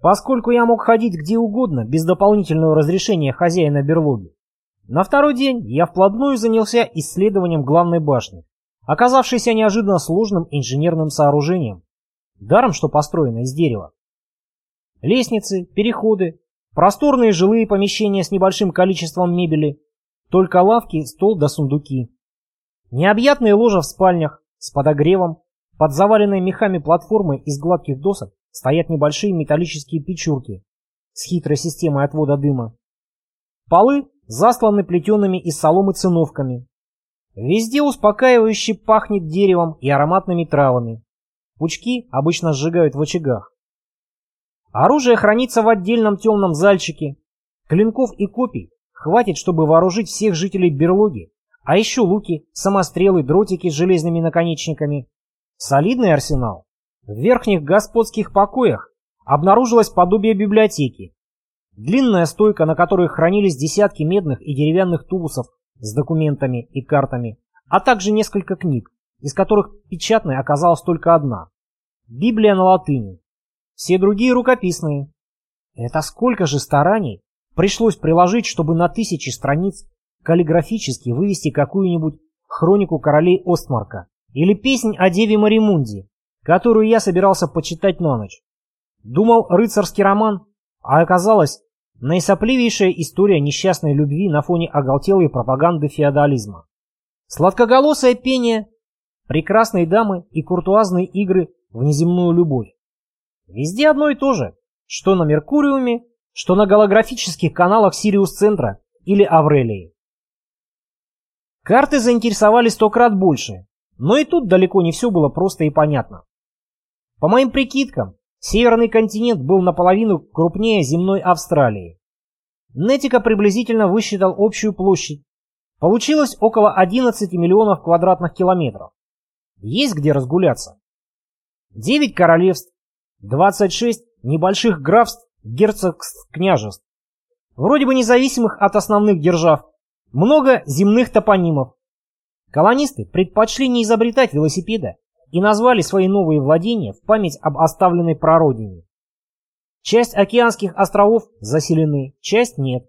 поскольку я мог ходить где угодно без дополнительного разрешения хозяина берлоги. На второй день я вплотную занялся исследованием главной башни, оказавшейся неожиданно сложным инженерным сооружением, даром что построено из дерева. Лестницы, переходы, просторные жилые помещения с небольшим количеством мебели, только лавки, стол да сундуки. Необъятные ложа в спальнях с подогревом, под заваленной мехами платформой из гладких досок стоят небольшие металлические печурки с хитрой системой отвода дыма. Полы засланы плетеными из соломы циновками. Везде успокаивающе пахнет деревом и ароматными травами. Пучки обычно сжигают в очагах. Оружие хранится в отдельном темном зальчике. Клинков и копий хватит, чтобы вооружить всех жителей берлоги, а еще луки, самострелы, дротики с железными наконечниками. Солидный арсенал. В верхних господских покоях обнаружилось подобие библиотеки. Длинная стойка, на которой хранились десятки медных и деревянных тубусов с документами и картами, а также несколько книг, из которых печатной оказалась только одна. Библия на латыни. Все другие рукописные. Это сколько же стараний пришлось приложить, чтобы на тысячи страниц каллиграфически вывести какую-нибудь хронику королей Остмарка или песнь о Деве Маримунде, которую я собирался почитать на ночь. Думал рыцарский роман, а оказалось наисопливейшая история несчастной любви на фоне оголтелой пропаганды феодализма. Сладкоголосое пение, прекрасные дамы и куртуазные игры в неземную любовь. Везде одно и то же, что на Меркуриуме, что на голографических каналах Сириус-центра или Аврелии. Карты заинтересовали сто крат больше, но и тут далеко не все было просто и понятно. По моим прикидкам, северный континент был наполовину крупнее земной Австралии. Нетика приблизительно высчитал общую площадь. Получилось около 11 миллионов квадратных километров. Есть где разгуляться. 9 королевств, 26 небольших графств, герцогств, княжеств. Вроде бы независимых от основных держав. Много земных топонимов. Колонисты предпочли не изобретать велосипеда и назвали свои новые владения в память об оставленной прародине. Часть океанских островов заселены, часть нет.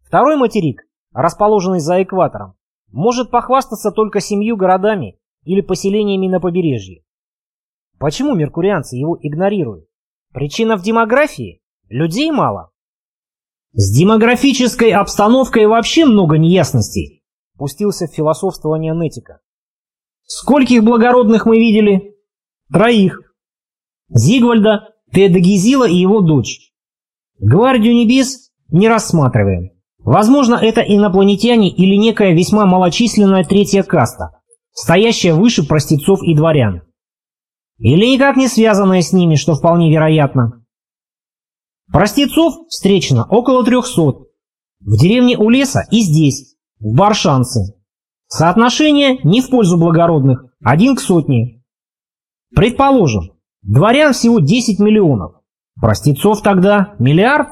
Второй материк, расположенный за экватором, может похвастаться только семью городами или поселениями на побережье. Почему меркурианцы его игнорируют? Причина в демографии? Людей мало? С демографической обстановкой вообще много неясностей, пустился в философствование Нетика. Скольких благородных мы видели? Троих. Зигвальда, Теда Гизила и его дочь. Гвардию небес не рассматриваем. Возможно, это инопланетяне или некая весьма малочисленная третья каста, стоящая выше простецов и дворян. Или никак не связанная с ними, что вполне вероятно. Простецов встречено около трехсот. В деревне у леса и здесь, в Баршанце. Соотношение не в пользу благородных, один к сотне. Предположим, дворян всего 10 миллионов. Простецов тогда миллиард?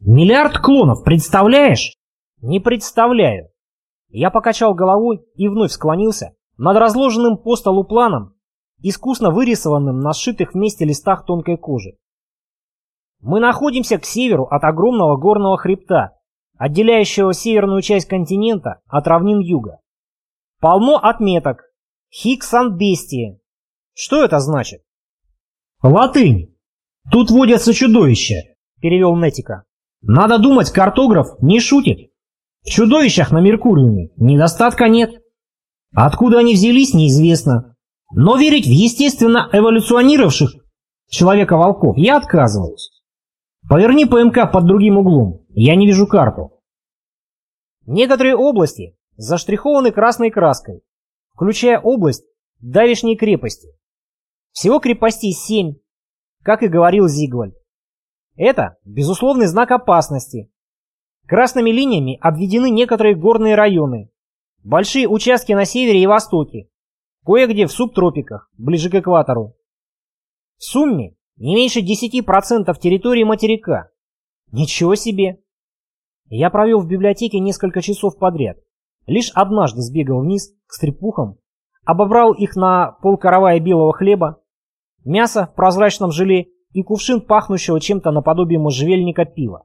Миллиард клонов, представляешь? Не представляю. Я покачал головой и вновь склонился над разложенным по столу планом, искусно вырисованным на сшитых вместе листах тонкой кожи. Мы находимся к северу от огромного горного хребта, отделяющего северную часть континента от равнин юга. Полно отметок. Хиксан-бестия. Что это значит? Латынь. Тут водятся чудовища, перевел Нетика. Надо думать, картограф не шутит. В чудовищах на Меркуриуме недостатка нет. Откуда они взялись, неизвестно. Но верить в естественно эволюционировавших человека-волков я отказываюсь. Поверни ПМК под другим углом, я не вижу карту. Некоторые области заштрихованы красной краской, включая область давишней крепости. Всего крепостей семь, как и говорил Зигвальд. Это безусловный знак опасности. Красными линиями обведены некоторые горные районы, большие участки на севере и востоке, Кое-где в субтропиках, ближе к экватору. В сумме не меньше 10% территории материка. Ничего себе! Я провел в библиотеке несколько часов подряд. Лишь однажды сбегал вниз к стрепухам, обобрал их на полкоровая белого хлеба, мясо в прозрачном желе и кувшин пахнущего чем-то наподобие можжевельника пива,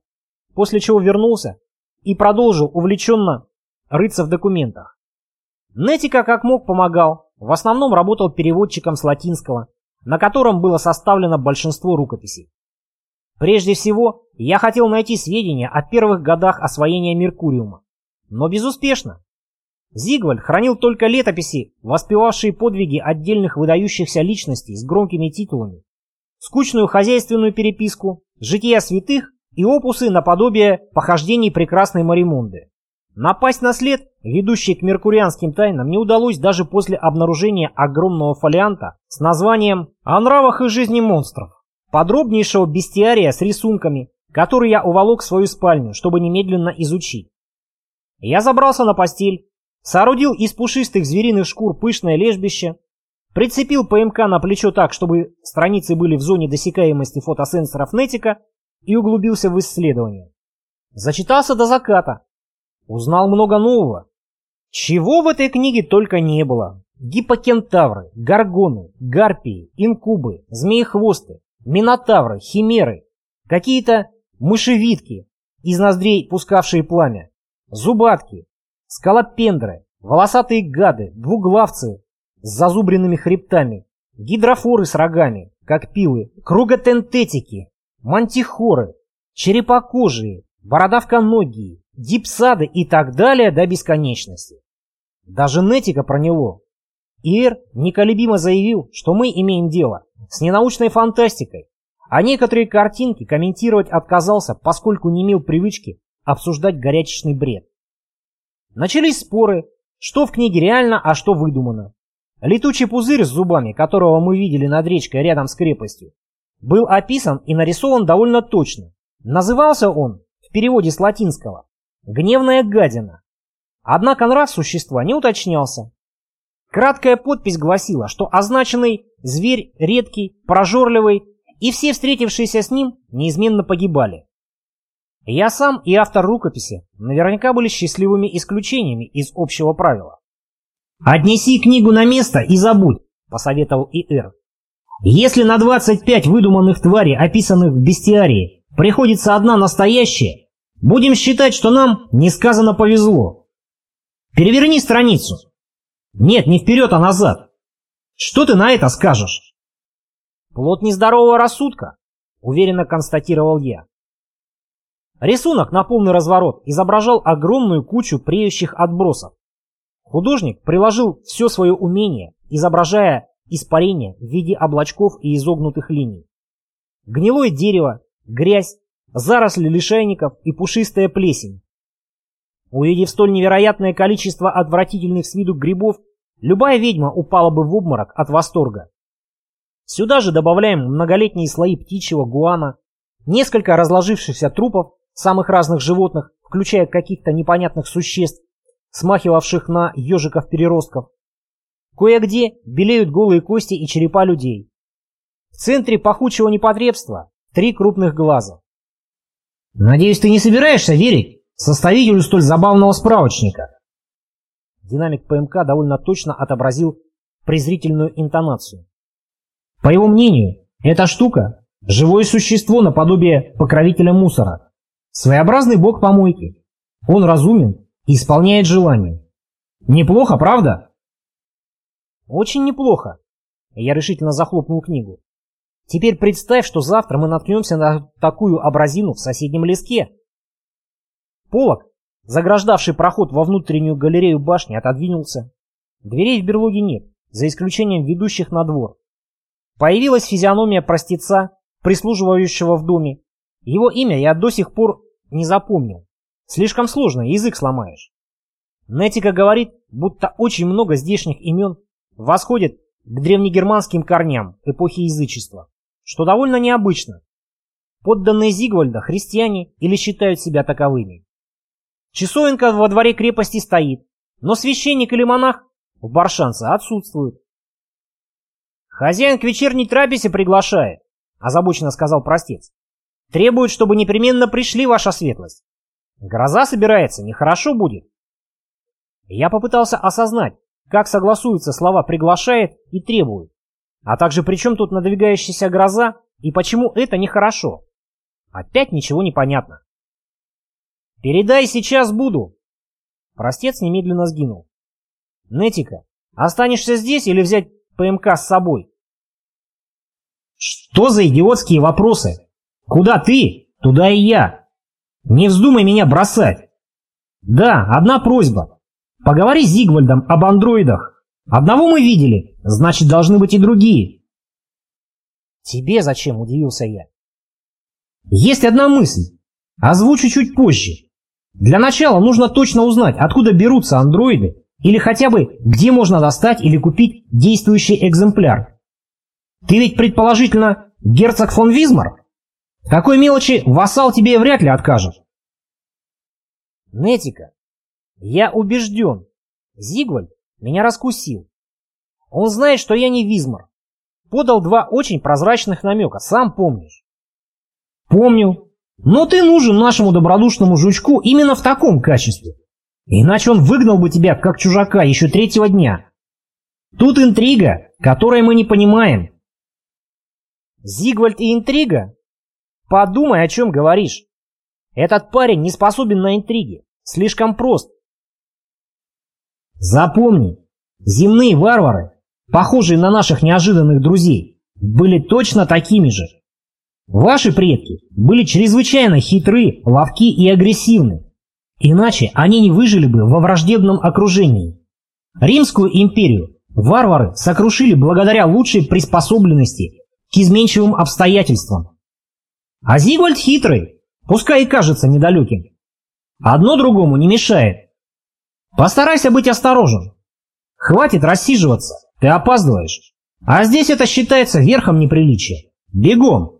после чего вернулся и продолжил увлеченно рыться в документах. Нетика как мог помогал, в основном работал переводчиком с латинского, на котором было составлено большинство рукописей. Прежде всего, я хотел найти сведения о первых годах освоения Меркуриума, но безуспешно. Зигвальд хранил только летописи, воспевавшие подвиги отдельных выдающихся личностей с громкими титулами, скучную хозяйственную переписку, жития святых и опусы наподобие похождений прекрасной Маримунды. Напасть на след, ведущий к меркурианским тайнам, не удалось даже после обнаружения огромного фолианта с названием «О нравах и жизни монстров», подробнейшего бестиария с рисунками, который я уволок в свою спальню, чтобы немедленно изучить. Я забрался на постель, соорудил из пушистых звериных шкур пышное лежбище, прицепил ПМК на плечо так, чтобы страницы были в зоне досекаемости фотосенсоров Нетика и углубился в исследование. Зачитался до заката. Узнал много нового. Чего в этой книге только не было. Гипокентавры, горгоны, гарпии, инкубы, змеехвосты, минотавры, химеры, какие-то мышевидки, из ноздрей пускавшие пламя, зубатки, скалопендры, волосатые гады, двуглавцы с зазубренными хребтами, гидрофоры с рогами, как пилы, круготентетики, мантихоры, черепокожие, бородавконогие, дипсады и так далее до бесконечности. Даже Нетика проняло. Иэр неколебимо заявил, что мы имеем дело с ненаучной фантастикой, а некоторые картинки комментировать отказался, поскольку не имел привычки обсуждать горячечный бред. Начались споры, что в книге реально, а что выдумано. Летучий пузырь с зубами, которого мы видели над речкой рядом с крепостью, был описан и нарисован довольно точно. Назывался он, в переводе с латинского, «гневная гадина». Однако нрав существа не уточнялся. Краткая подпись гласила, что означенный зверь редкий, прожорливый, и все встретившиеся с ним неизменно погибали. Я сам и автор рукописи наверняка были счастливыми исключениями из общего правила. «Отнеси книгу на место и забудь», — посоветовал И.Р. «Если на 25 выдуманных тварей, описанных в бестиарии, приходится одна настоящая, будем считать, что нам несказанно повезло. Переверни страницу. Нет, не вперед, а назад. Что ты на это скажешь?» «Плод нездорового рассудка», — уверенно констатировал я. Рисунок на полный разворот изображал огромную кучу преющих отбросов. Художник приложил все свое умение, изображая испарение в виде облачков и изогнутых линий. Гнилое дерево, грязь, заросли лишайников и пушистая плесень. Увидев столь невероятное количество отвратительных с виду грибов, любая ведьма упала бы в обморок от восторга. Сюда же добавляем многолетние слои птичьего гуана, несколько разложившихся трупов самых разных животных, включая каких-то непонятных существ, смахивавших на ежиков-переростков. Кое-где белеют голые кости и черепа людей. В центре пахучего непотребства три крупных глаза. «Надеюсь, ты не собираешься верить составителю столь забавного справочника?» Динамик ПМК довольно точно отобразил презрительную интонацию. По его мнению, эта штука – живое существо наподобие покровителя мусора – Своеобразный бог помойки. Он разумен и исполняет желания. Неплохо, правда? Очень неплохо. Я решительно захлопнул книгу. Теперь представь, что завтра мы наткнемся на такую абразину в соседнем леске. Полок, заграждавший проход во внутреннюю галерею башни, отодвинулся. Дверей в берлоге нет, за исключением ведущих на двор. Появилась физиономия простеца, прислуживающего в доме. Его имя я до сих пор не запомнил. Слишком сложно, язык сломаешь. Нетика говорит, будто очень много здешних имен восходит к древнегерманским корням эпохи язычества, что довольно необычно. Подданные Зигвальда христиане или считают себя таковыми. Часовенка во дворе крепости стоит, но священник или монах в Баршанце отсутствует. «Хозяин к вечерней трапезе приглашает», — озабоченно сказал простец. Требуют, чтобы непременно пришли, ваша светлость. Гроза собирается, нехорошо будет. Я попытался осознать, как согласуются слова «приглашает» и «требует», а также при чем тут надвигающаяся гроза И почему это нехорошо? Опять ничего не понятно. «Передай, сейчас буду!» Простец немедленно сгинул. «Нетика, останешься здесь или взять ПМК с собой?» «Что за идиотские вопросы? Куда ты, туда и я. Не вздумай меня бросать. Да, одна просьба. Поговори с Зигвальдом об андроидах. Одного мы видели, значит, должны быть и другие». «Тебе зачем?» – удивился я. «Есть одна мысль. Озвучу чуть позже. Для начала нужно точно узнать, откуда берутся андроиды, или хотя бы где можно достать или купить действующий экземпляр. Ты ведь предположительно герцог фон Визмар? Такой мелочи вассал тебе вряд ли откажет. Нетика, я убежден, Зигвальд меня раскусил. Он знает, что я не Визмар. Подал два очень прозрачных намека, сам помнишь. Помню, но ты нужен нашему добродушному жучку именно в таком качестве. Иначе он выгнал бы тебя, как чужака, еще третьего дня. Тут интрига, которой мы не понимаем. Зигвальд и интрига? Подумай, о чем говоришь. Этот парень не способен на интриги. Слишком прост. Запомни, земные варвары, похожие на наших неожиданных друзей, были точно такими же. Ваши предки были чрезвычайно хитры, ловки и агрессивны. Иначе они не выжили бы во враждебном окружении. Римскую империю варвары сокрушили благодаря лучшей приспособленности к изменчивым обстоятельствам. А Зигвальд хитрый, пускай и кажется недалеким. Одно другому не мешает. Постарайся быть осторожен. Хватит рассиживаться, ты опаздываешь. А здесь это считается верхом неприличия. Бегом!